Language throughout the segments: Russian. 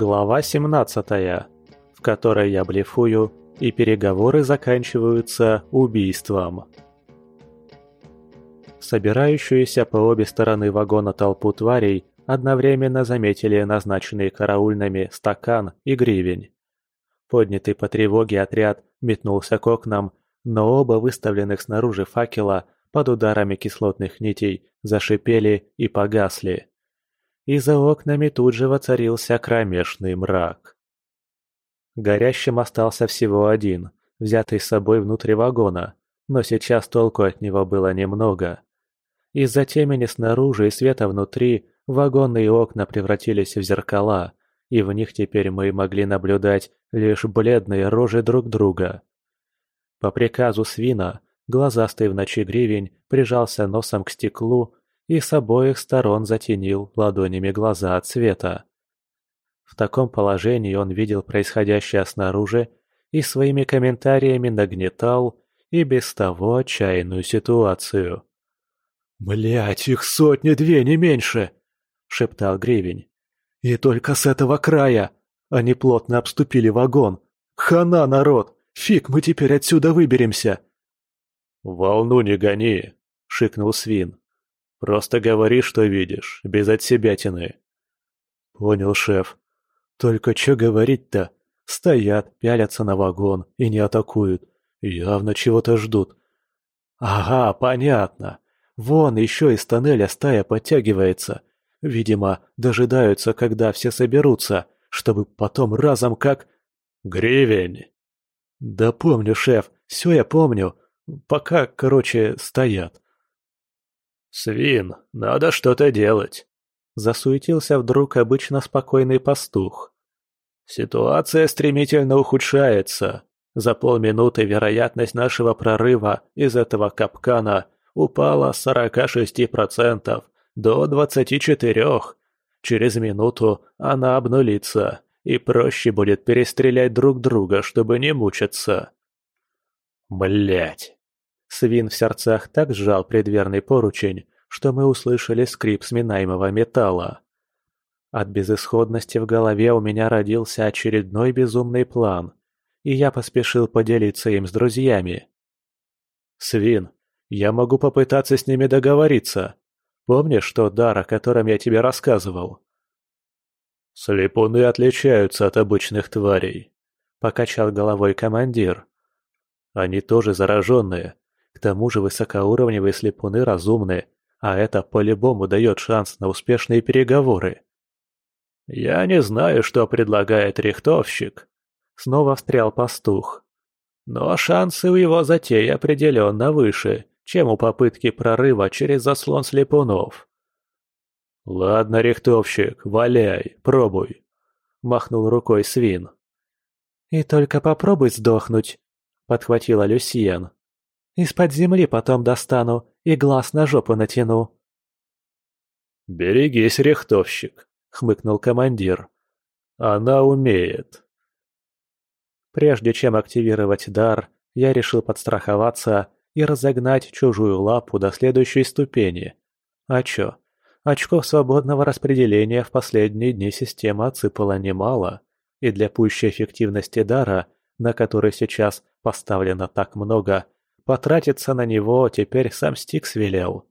Глава 17, в которой я блефую, и переговоры заканчиваются убийством. Собирающуюся по обе стороны вагона толпу тварей одновременно заметили назначенные караульными стакан и гривень. Поднятый по тревоге отряд метнулся к окнам, но оба выставленных снаружи факела под ударами кислотных нитей зашипели и погасли. И за окнами тут же воцарился кромешный мрак. Горящим остался всего один, взятый с собой внутрь вагона, но сейчас толку от него было немного. Из-за темени снаружи и света внутри вагонные окна превратились в зеркала, и в них теперь мы могли наблюдать лишь бледные рожи друг друга. По приказу свина, глазастый в ночи гривень прижался носом к стеклу и с обоих сторон затенил ладонями глаза от света. В таком положении он видел происходящее снаружи и своими комментариями нагнетал и без того отчаянную ситуацию. «Блядь, их сотни-две, не меньше!» — шептал Гривень. «И только с этого края! Они плотно обступили вагон! Хана, народ! Фиг, мы теперь отсюда выберемся!» «Волну не гони!» — шикнул Свин. «Просто говори, что видишь, без отсебятины». «Понял, шеф. Только что говорить-то? Стоят, пялятся на вагон и не атакуют. Явно чего-то ждут. Ага, понятно. Вон еще из тоннеля стая подтягивается. Видимо, дожидаются, когда все соберутся, чтобы потом разом как... Гривень! Да помню, шеф, все я помню. Пока, короче, стоят. Свин, надо что-то делать. Засуетился вдруг обычно спокойный пастух. Ситуация стремительно ухудшается. За полминуты вероятность нашего прорыва из этого капкана упала с 46% до 24%. Через минуту она обнулится, и проще будет перестрелять друг друга, чтобы не мучиться. Блять. Свин в сердцах так сжал предверный поручень, что мы услышали скрип сминаемого металла. От безысходности в голове у меня родился очередной безумный план, и я поспешил поделиться им с друзьями. «Свин, я могу попытаться с ними договориться. Помнишь тот дар, о котором я тебе рассказывал?» «Слепуны отличаются от обычных тварей», — покачал головой командир. «Они тоже зараженные. К тому же высокоуровневые слепуны разумны, а это по-любому дает шанс на успешные переговоры». «Я не знаю, что предлагает рихтовщик», — снова встрял пастух. «Но шансы у его затеи определенно выше, чем у попытки прорыва через заслон слепунов. «Ладно, рихтовщик, валяй, пробуй», — махнул рукой свин. «И только попробуй сдохнуть», — подхватила Люсьен. «Из-под земли потом достану и глаз на жопу натяну». «Берегись, рихтовщик», — хмыкнул командир. «Она умеет». Прежде чем активировать дар, я решил подстраховаться и разогнать чужую лапу до следующей ступени. А чё? Очков свободного распределения в последние дни система отсыпала немало, и для пущей эффективности дара, на который сейчас поставлено так много, потратиться на него теперь сам Стикс велел.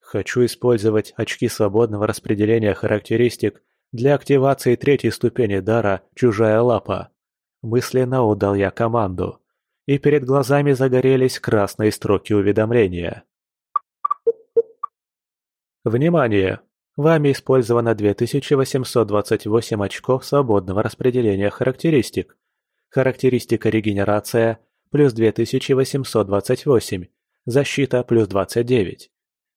Хочу использовать очки свободного распределения характеристик для активации третьей ступени дара «Чужая лапа». Мысленно отдал я команду и перед глазами загорелись красные строки уведомления. Внимание! Вами использовано 2828 очков свободного распределения характеристик. Характеристика регенерация плюс 2828, защита плюс 29.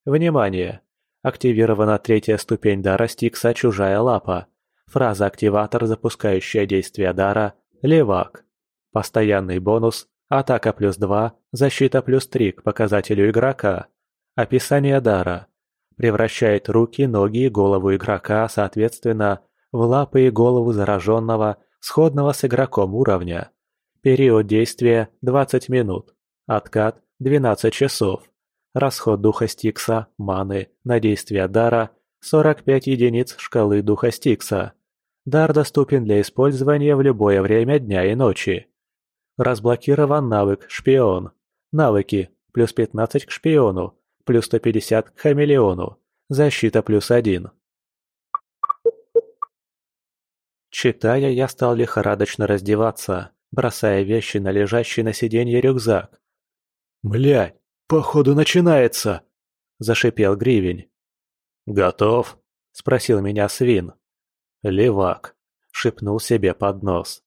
Внимание! Активирована третья ступень дара Стикса «Чужая лапа». Фраза-активатор, запускающая действие дара «Левак». Постоянный бонус Атака плюс 2, защита плюс 3 к показателю игрока. Описание дара. Превращает руки, ноги и голову игрока, соответственно, в лапы и голову зараженного, сходного с игроком уровня. Период действия – 20 минут. Откат – 12 часов. Расход духа Стикса, маны, на действие дара – 45 единиц шкалы духа Стикса. Дар доступен для использования в любое время дня и ночи. Разблокирован навык «Шпион». Навыки плюс 15 к шпиону, плюс 150 к хамелеону, защита плюс 1. Читая, я стал лихорадочно раздеваться, бросая вещи на лежащий на сиденье рюкзак. «Блядь, походу начинается!» – зашипел Гривень. «Готов?» – спросил меня свин. «Левак», – шепнул себе под нос.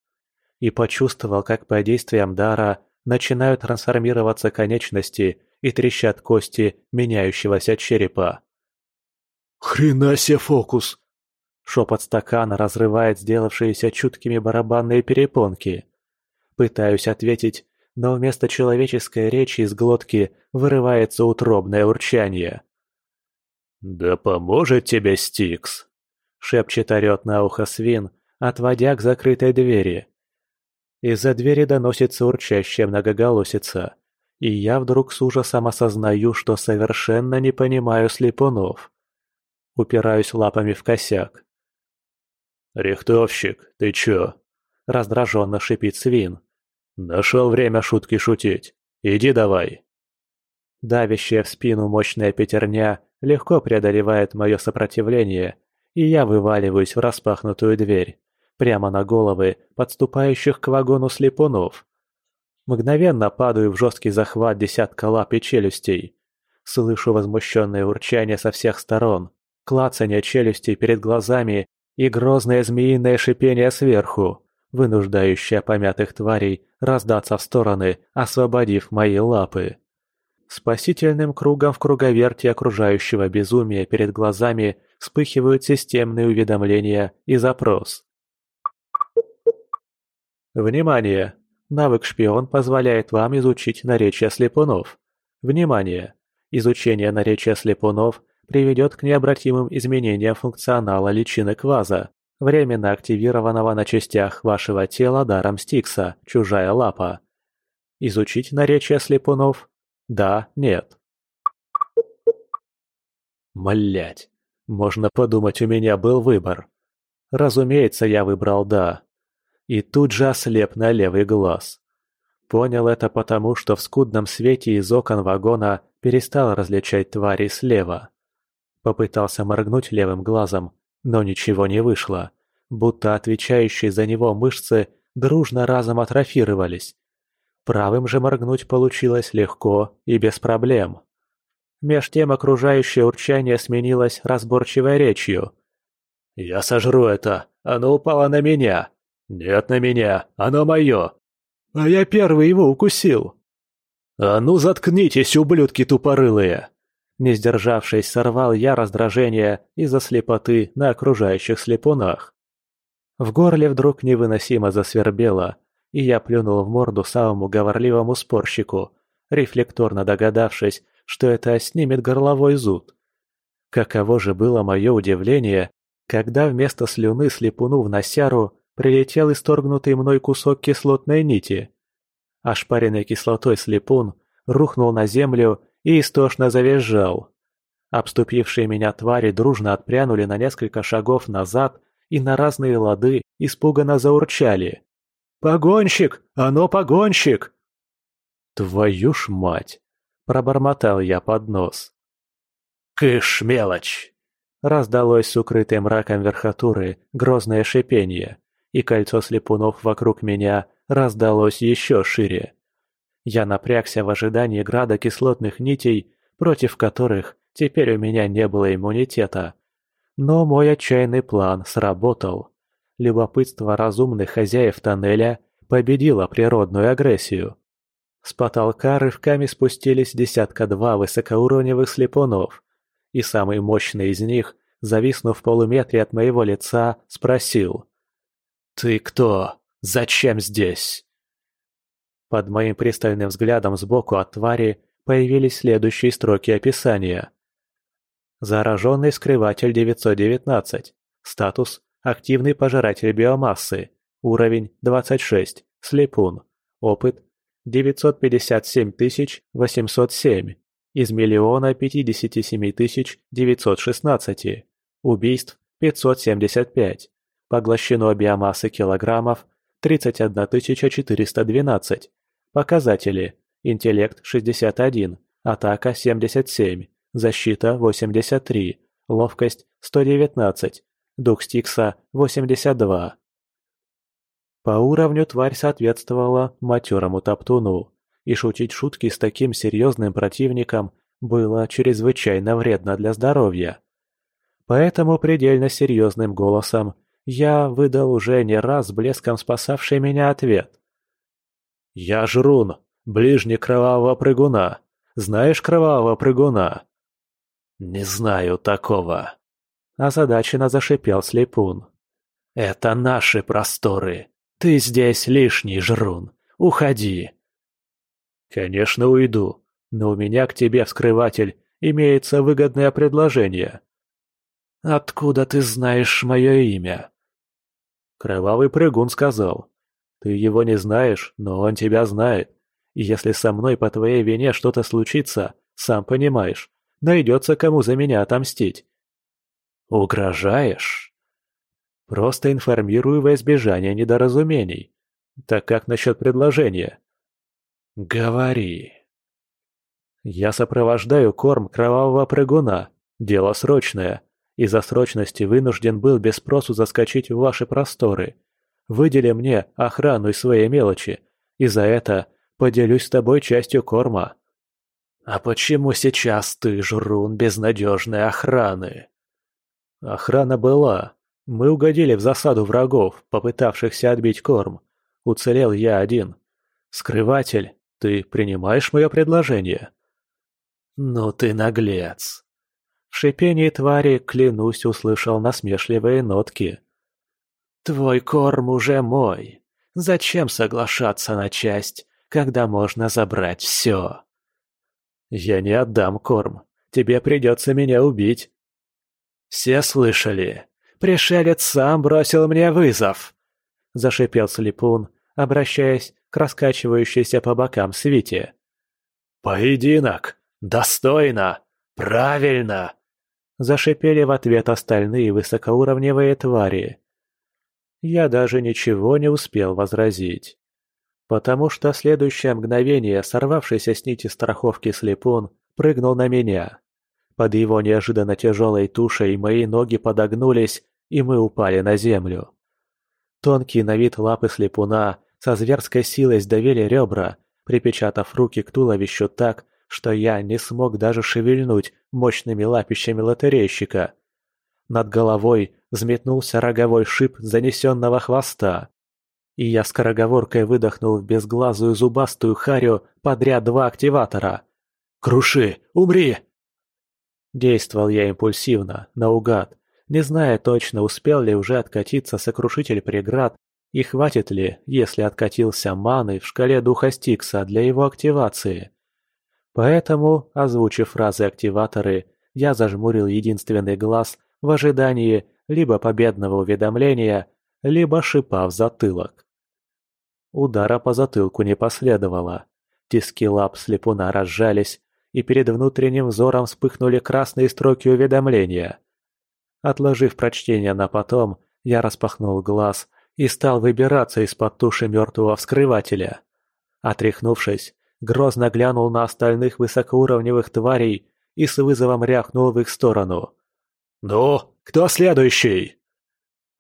И почувствовал, как по действиям дара начинают трансформироваться конечности и трещат кости меняющегося черепа. «Хрена себе фокус!» Шепот стакана разрывает сделавшиеся чуткими барабанные перепонки. Пытаюсь ответить, но вместо человеческой речи из глотки вырывается утробное урчание. «Да поможет тебе Стикс!» — шепчет орёт на ухо свин, отводя к закрытой двери. Из-за двери доносится урчащая многоголосица, и я вдруг с ужасом осознаю, что совершенно не понимаю слепунов. Упираюсь лапами в косяк. «Рихтовщик, ты чё?» – раздраженно шипит свин. «Нашел время шутки шутить. Иди давай». Давящая в спину мощная пятерня легко преодолевает мое сопротивление, и я вываливаюсь в распахнутую дверь прямо на головы подступающих к вагону слепунов. Мгновенно падаю в жесткий захват десятка лап и челюстей. Слышу возмущенное урчание со всех сторон, клацанье челюстей перед глазами и грозное змеиное шипение сверху, вынуждающее помятых тварей раздаться в стороны, освободив мои лапы. Спасительным кругом в круговерте окружающего безумия перед глазами вспыхивают системные уведомления и запрос. Внимание! Навык «Шпион» позволяет вам изучить наречия слепунов. Внимание! Изучение наречия слепунов приведет к необратимым изменениям функционала личины кваза, временно активированного на частях вашего тела даром Стикса «Чужая лапа». Изучить наречия слепунов? Да, нет. Млять, можно подумать, у меня был выбор. Разумеется, я выбрал «да» и тут же ослеп на левый глаз. Понял это потому, что в скудном свете из окон вагона перестал различать твари слева. Попытался моргнуть левым глазом, но ничего не вышло, будто отвечающие за него мышцы дружно разом атрофировались. Правым же моргнуть получилось легко и без проблем. Меж тем окружающее урчание сменилось разборчивой речью. «Я сожру это! Оно упало на меня! «Нет на меня, оно мое!» «А я первый его укусил!» «А ну заткнитесь, ублюдки тупорылые!» Не сдержавшись, сорвал я раздражение из-за слепоты на окружающих слепунах. В горле вдруг невыносимо засвербело, и я плюнул в морду самому говорливому спорщику, рефлекторно догадавшись, что это снимет горловой зуд. Каково же было мое удивление, когда вместо слюны слепуну в носяру прилетел исторгнутый мной кусок кислотной нити. Ошпаренный кислотой слепун рухнул на землю и истошно завизжал. Обступившие меня твари дружно отпрянули на несколько шагов назад и на разные лады испуганно заурчали. «Погонщик! Оно погонщик!» «Твою ж мать!» – пробормотал я под нос. «Кыш, мелочь!» – раздалось с укрытой мраком верхотуры грозное шипение и кольцо слепунов вокруг меня раздалось еще шире. Я напрягся в ожидании града кислотных нитей, против которых теперь у меня не было иммунитета. Но мой отчаянный план сработал. Любопытство разумных хозяев тоннеля победило природную агрессию. С потолка рывками спустились десятка-два высокоуровневых слепунов, и самый мощный из них, зависнув в полуметре от моего лица, спросил. «Ты кто? Зачем здесь?» Под моим пристальным взглядом сбоку от твари появились следующие строки описания. Зараженный скрыватель 919. Статус – активный пожиратель биомассы. Уровень – 26. Слепун. Опыт – 957 807. Из миллиона 57 916. Убийств – 575. Поглощено биомассы килограммов 31 412. Показатели. Интеллект 61, атака 77, защита 83, ловкость 119, дух Стикса 82. По уровню тварь соответствовала матерому топтуну, и шутить шутки с таким серьезным противником было чрезвычайно вредно для здоровья. Поэтому предельно серьезным голосом я выдал уже не раз блеском спасавший меня ответ. «Я Жрун, ближний кровавого прыгуна. Знаешь кровавого прыгуна?» «Не знаю такого», – озадаченно зашипел Слепун. «Это наши просторы. Ты здесь лишний, Жрун. Уходи». «Конечно уйду, но у меня к тебе, вскрыватель, имеется выгодное предложение». «Откуда ты знаешь мое имя?» Кровавый прыгун сказал. «Ты его не знаешь, но он тебя знает. И если со мной по твоей вине что-то случится, сам понимаешь, найдется кому за меня отомстить». «Угрожаешь?» «Просто информирую во избежание недоразумений. Так как насчет предложения?» «Говори». «Я сопровождаю корм кровавого прыгуна. Дело срочное. Из-за срочности вынужден был без спросу заскочить в ваши просторы. Выдели мне охрану из своей мелочи, и за это поделюсь с тобой частью корма». «А почему сейчас ты, жрун безнадежной охраны?» «Охрана была. Мы угодили в засаду врагов, попытавшихся отбить корм. Уцелел я один. Скрыватель, ты принимаешь мое предложение?» «Ну ты наглец!» В шипении твари, клянусь, услышал насмешливые нотки. «Твой корм уже мой. Зачем соглашаться на часть, когда можно забрать все?» «Я не отдам корм. Тебе придется меня убить». «Все слышали? Пришелец сам бросил мне вызов!» Зашипел Слепун, обращаясь к раскачивающейся по бокам свите. «Поединок! Достойно! Правильно!» Зашипели в ответ остальные высокоуровневые твари. Я даже ничего не успел возразить. Потому что следующее мгновение сорвавшийся с нити страховки слепун прыгнул на меня. Под его неожиданно тяжелой тушей мои ноги подогнулись, и мы упали на землю. Тонкие на вид лапы слепуна со зверской силой сдавили ребра, припечатав руки к туловищу так, что я не смог даже шевельнуть мощными лапищами лотерейщика. Над головой взметнулся роговой шип занесенного хвоста. И я скороговоркой выдохнул в безглазую зубастую харю подряд два активатора. «Круши! Умри!» Действовал я импульсивно, наугад, не зная точно, успел ли уже откатиться сокрушитель преград и хватит ли, если откатился маны в шкале духа Стикса для его активации. Поэтому, озвучив фразы-активаторы, я зажмурил единственный глаз в ожидании либо победного уведомления, либо шипа в затылок. Удара по затылку не последовало. Тиски лап слепуна разжались, и перед внутренним взором вспыхнули красные строки уведомления. Отложив прочтение на потом, я распахнул глаз и стал выбираться из-под туши мертвого вскрывателя. Отряхнувшись, грозно глянул на остальных высокоуровневых тварей и с вызовом рявкнул в их сторону. «Ну, кто следующий?»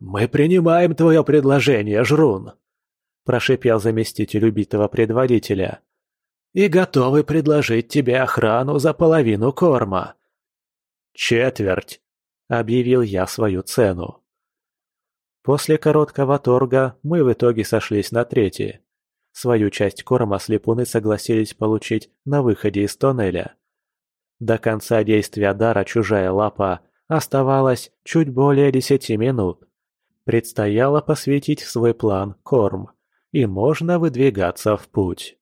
«Мы принимаем твое предложение, Жрун», – прошипел заместитель убитого предводителя. «И готовы предложить тебе охрану за половину корма». «Четверть», – объявил я свою цену. После короткого торга мы в итоге сошлись на трети. Свою часть корма слепуны согласились получить на выходе из тоннеля. До конца действия дара «Чужая лапа» оставалось чуть более десяти минут. Предстояло посвятить свой план корм, и можно выдвигаться в путь.